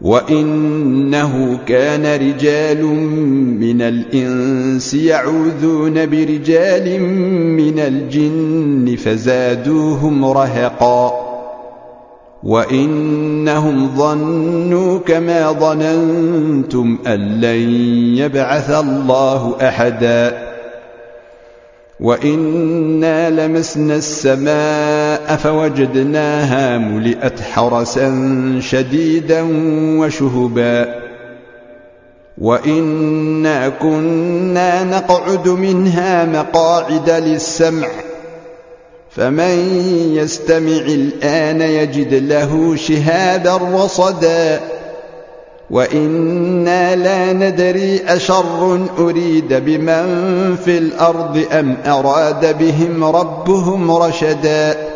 وانه كان رجال من الانس يعوذون برجال من الجن فزادوهم رهقا وانهم ظنوا كما ظننتم ان لن يبعث الله احدا وانا لمسنا السماء فوجدناها ملئت حرسا شديدا وشهبا. وإنا كنا نقعد منها مقاعد للسمع. فمن يستمع الآن يجد له شهابا رصدا. وإنا لا ندري أشر أريد بمن في الأرض أم أراد بهم ربهم رشدا.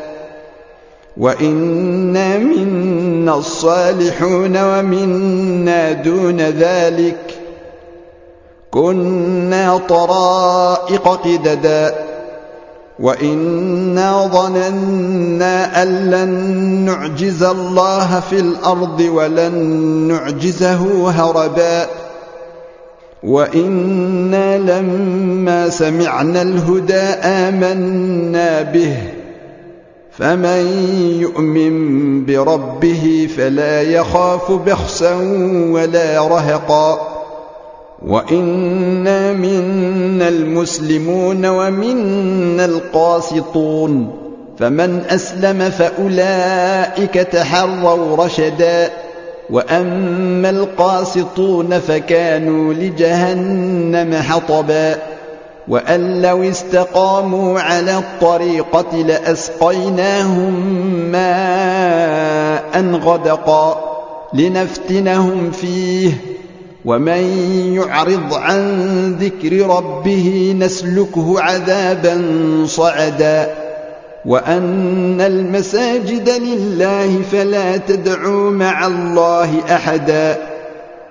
وانا منا الصالحون ومنا دون ذلك كنا طرائق قددا وانا ظننا ان لن نعجز الله في الأرض ولن نعجزه هربا وأنا لما سمعنا الهدى امنا به فمن يؤمن بربه فلا يخاف بخسا ولا رهقا. وإنا منا المسلمون ومنا القاسطون. فمن أسلم فأولئك تحروا رشدا. وأما القاسطون فكانوا لجهنم حطبا. وأن لو استقاموا على الطريقة لأسقيناهم ماء غدقا لنفتنهم فيه. ومن يعرض عن ذكر ربه نسلكه عذابا صعدا. وأن المساجد لله فلا تدعوا مع الله أحدا.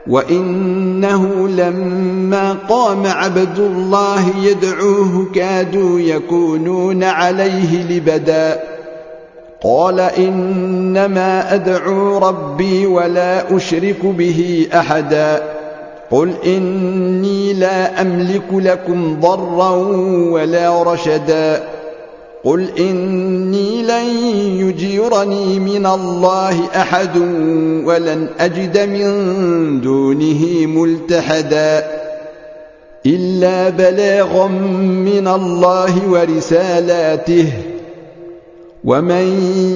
وإنه لما قام عبد الله يدعوه كادوا يكونون عليه لبدا. قال إنما أدعو ربي ولا أشرك به أحدا. قل إني لا أملك لكم ضرا ولا رشدا. قل اني لن يجيرني من الله احد ولن اجد من دونه ملتحدا الا بلاغا من الله ورسالاته ومن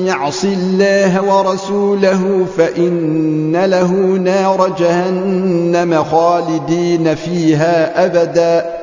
يعص الله ورسوله فان له نار جهنم خالدين فيها ابدا